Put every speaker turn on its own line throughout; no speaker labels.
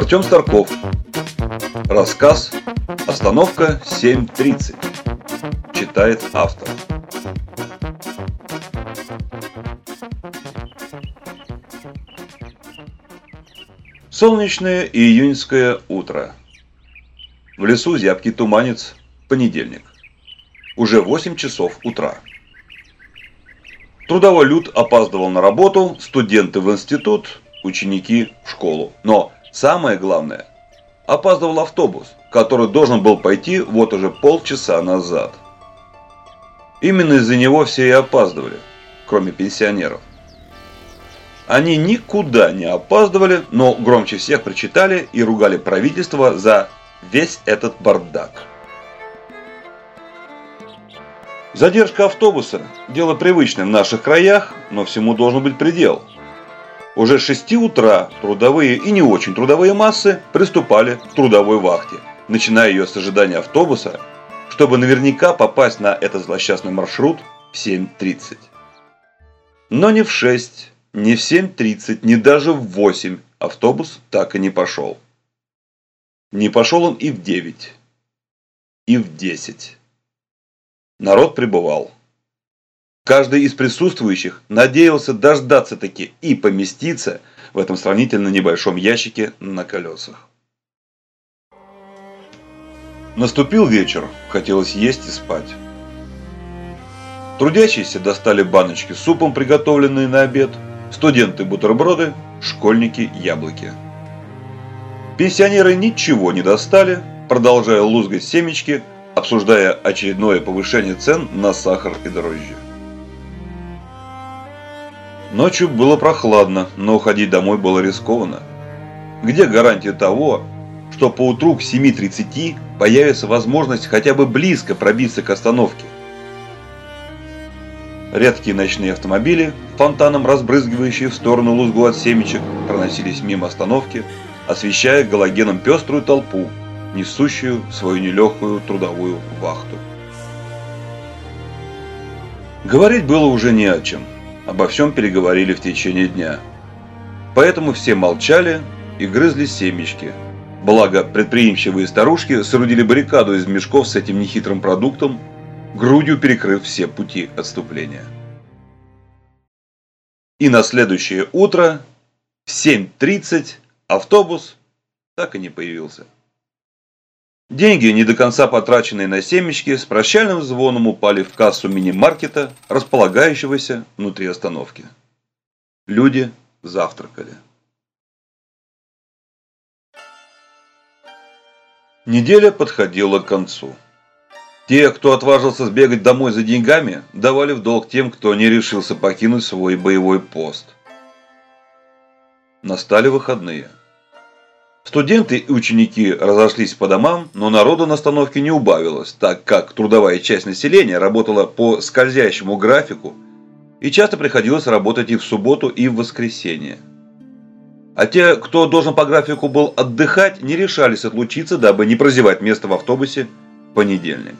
Артем Старков. Рассказ «Остановка 7.30». Читает автор. Солнечное июньское утро. В лесу зябкий туманец. Понедельник. Уже 8 часов утра. Трудовой люд опаздывал на работу, студенты в институт, ученики в школу. Но самое главное, опаздывал автобус, который должен был пойти вот уже полчаса назад. Именно из-за него все и опаздывали, кроме пенсионеров. Они никуда не опаздывали, но громче всех прочитали и ругали правительство за весь этот бардак. Задержка автобуса – дело привычное в наших краях, но всему должен быть предел. Уже с 6 утра трудовые и не очень трудовые массы приступали к трудовой вахте, начиная ее с ожидания автобуса, чтобы наверняка попасть на этот злосчастный маршрут в 7.30. Но не в 6, не в 7.30, не даже в 8 автобус так и не пошел. Не пошел он и в 9, и в 10. Народ пребывал. Каждый из присутствующих надеялся дождаться таки и поместиться в этом сравнительно небольшом ящике на колесах. Наступил вечер, хотелось есть и спать. Трудящиеся достали баночки с супом, приготовленные на обед, студенты бутерброды, школьники яблоки. Пенсионеры ничего не достали, продолжая лузгать семечки, обсуждая очередное повышение цен на сахар и дрожжи. Ночью было прохладно, но уходить домой было рискованно. Где гарантия того, что по утру к 7.30 появится возможность хотя бы близко пробиться к остановке? Редкие ночные автомобили, фонтаном разбрызгивающие в сторону лузгу от семечек, проносились мимо остановки, освещая галогеном пеструю толпу, несущую свою нелегкую трудовую вахту. Говорить было уже не о чем. Обо всем переговорили в течение дня. Поэтому все молчали и грызли семечки. Благо, предприимчивые старушки соорудили баррикаду из мешков с этим нехитрым продуктом, грудью перекрыв все пути отступления. И на следующее утро в 7.30 автобус так и не появился. Деньги, не до конца потраченные на семечки, с прощальным звоном упали в кассу мини-маркета, располагающегося внутри остановки. Люди завтракали. Неделя подходила к концу. Те, кто отважился сбегать домой за деньгами, давали в долг тем, кто не решился покинуть свой боевой пост. Настали выходные. Студенты и ученики разошлись по домам, но народу на остановке не убавилось, так как трудовая часть населения работала по скользящему графику и часто приходилось работать и в субботу, и в воскресенье. А те, кто должен по графику был отдыхать, не решались отлучиться, дабы не прозевать место в автобусе в понедельник.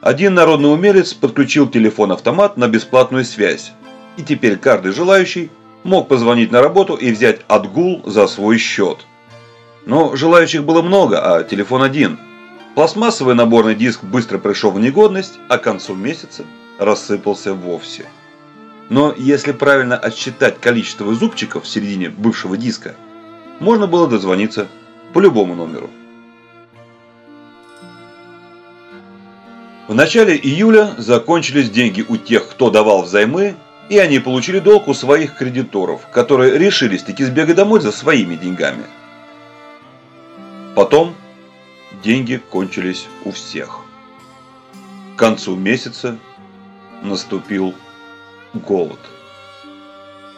Один народный умелец подключил телефон-автомат на бесплатную связь, и теперь каждый желающий мог позвонить на работу и взять отгул за свой счет. Но желающих было много, а телефон один. Пластмассовый наборный диск быстро пришел в негодность, а к концу месяца рассыпался вовсе. Но если правильно отсчитать количество зубчиков в середине бывшего диска, можно было дозвониться по любому номеру. В начале июля закончились деньги у тех, кто давал взаймы и они получили долг у своих кредиторов, которые решились таки сбегать домой за своими деньгами. Потом деньги кончились у всех. К концу месяца наступил голод.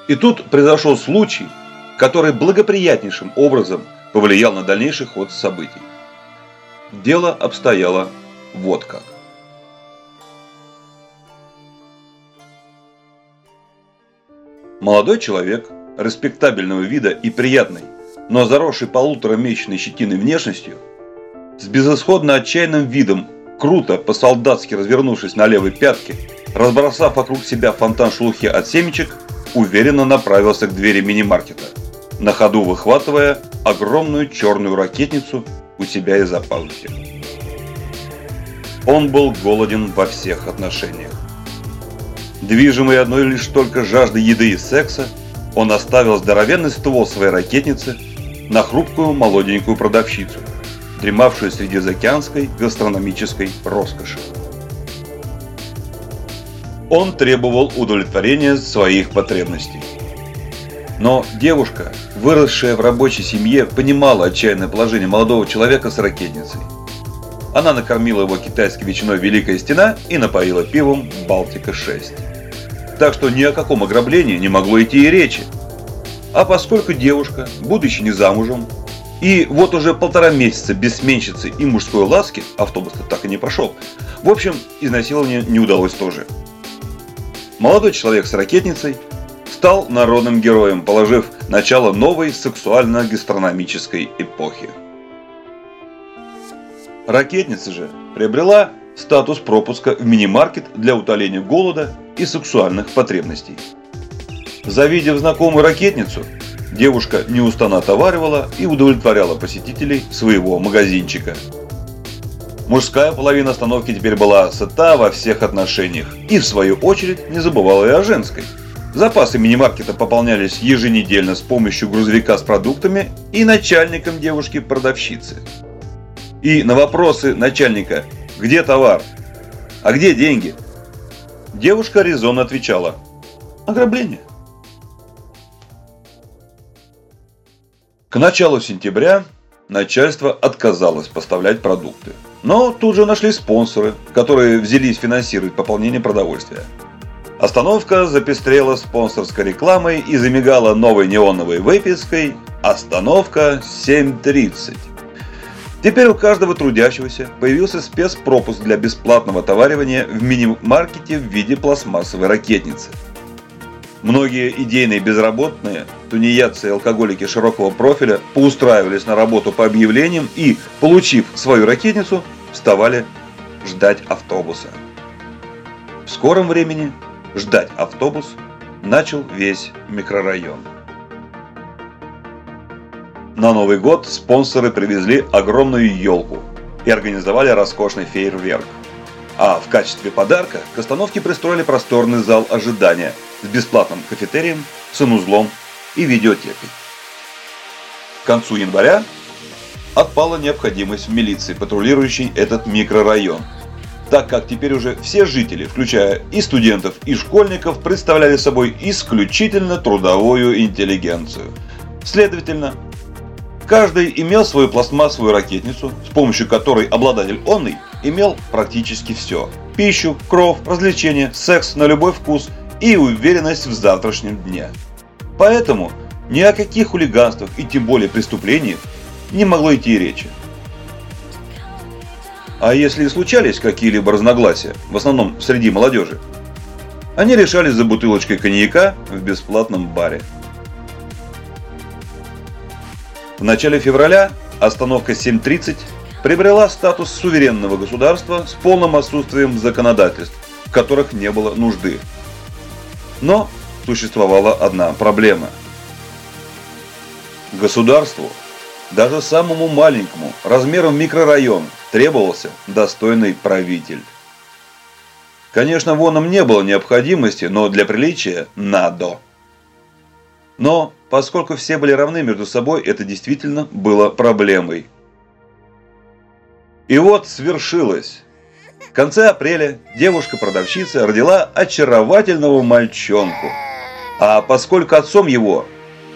И тут произошел случай, который благоприятнейшим образом повлиял на дальнейший ход событий. Дело обстояло вот как. Молодой человек, респектабельного вида и приятной, но заросший полуторамесячной щетиной внешностью, с безысходно отчаянным видом, круто, по-солдатски развернувшись на левой пятке, разбросав вокруг себя фонтан шелухи от семечек, уверенно направился к двери мини-маркета, на ходу выхватывая огромную черную ракетницу у себя из-за пазухи. Он был голоден во всех отношениях. Движимый одной лишь только жаждой еды и секса, он оставил здоровенный ствол своей ракетницы на хрупкую молоденькую продавщицу, дремавшую среди заокеанской гастрономической роскоши. Он требовал удовлетворения своих потребностей. Но девушка, выросшая в рабочей семье, понимала отчаянное положение молодого человека с ракетницей. Она накормила его китайской ветчиной «Великая стена» и напоила пивом «Балтика-6». Так что ни о каком ограблении не могло идти и речи. А поскольку девушка, будучи не замужем, и вот уже полтора месяца без сменщицы и мужской ласки, автобус так и не пошел, в общем, изнасилование не удалось тоже. Молодой человек с ракетницей стал народным героем, положив начало новой сексуально-гастрономической эпохи. Ракетница же приобрела статус пропуска в мини-маркет для утоления голода и сексуальных потребностей. Завидев знакомую ракетницу, девушка неустанно товаривала и удовлетворяла посетителей своего магазинчика. Мужская половина остановки теперь была сыта во всех отношениях и, в свою очередь, не забывала и о женской. Запасы мини-маркета пополнялись еженедельно с помощью грузовика с продуктами и начальником девушки-продавщицы. И на вопросы начальника «Где товар?», «А где деньги?», девушка резонно отвечала «Ограбление». К началу сентября начальство отказалось поставлять продукты. Но тут же нашли спонсоры, которые взялись финансировать пополнение продовольствия. Остановка запестрела спонсорской рекламой и замигала новой неоновой выпиской «Остановка 7.30». Теперь у каждого трудящегося появился спецпропуск для бесплатного товаривания в мини-маркете в виде пластмассовой ракетницы. Многие идейные безработные, тунеядцы и алкоголики широкого профиля поустраивались на работу по объявлениям и, получив свою ракетницу, вставали ждать автобуса. В скором времени ждать автобус начал весь микрорайон. На Новый год спонсоры привезли огромную елку и организовали роскошный фейерверк. А в качестве подарка к остановке пристроили просторный зал ожидания с бесплатным кафетерием, санузлом и видеотекой. К концу января отпала необходимость в милиции, патрулирующей этот микрорайон, так как теперь уже все жители, включая и студентов, и школьников, представляли собой исключительно трудовую интеллигенцию. Следовательно, каждый имел свою пластмассовую ракетницу, с помощью которой обладатель онной имел практически все. Пищу, кров, развлечения, секс на любой вкус и уверенность в завтрашнем дне. Поэтому ни о каких хулиганствах и тем более преступлениях не могло идти речи. А если и случались какие-либо разногласия, в основном среди молодежи, они решались за бутылочкой коньяка в бесплатном баре. В начале февраля остановка 7.30 приобрела статус суверенного государства с полным отсутствием законодательств, в которых не было нужды. Но существовала одна проблема. Государству даже самому маленькому, размером микрорайон, требовался достойный правитель. Конечно, воном не было необходимости, но для приличия надо. Но, поскольку все были равны между собой, это действительно было проблемой. И вот свершилось. В конце апреля девушка-продавщица родила очаровательного мальчонку. А поскольку отцом его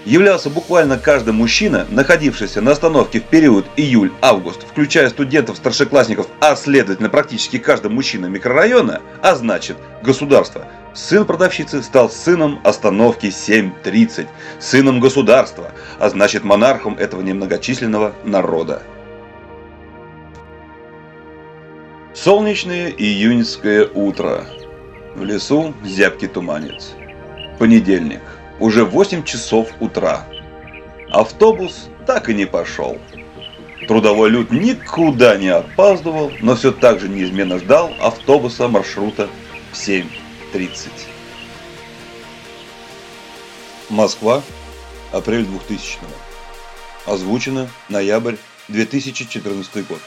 являлся буквально каждый мужчина, находившийся на остановке в период июль-август, включая студентов-старшеклассников, а следовательно практически каждый мужчина микрорайона, а значит государство, сын продавщицы стал сыном остановки 7.30, сыном государства, а значит монархом этого немногочисленного народа. Солнечное июньское утро. В лесу зябкий туманец. Понедельник уже 8 часов утра. Автобус так и не пошел. Трудовой люд никуда не опаздывал, но все так же неизменно ждал автобуса маршрута 7.30. Москва, Апрель 2000 -го. Озвучено ноябрь 2014 год.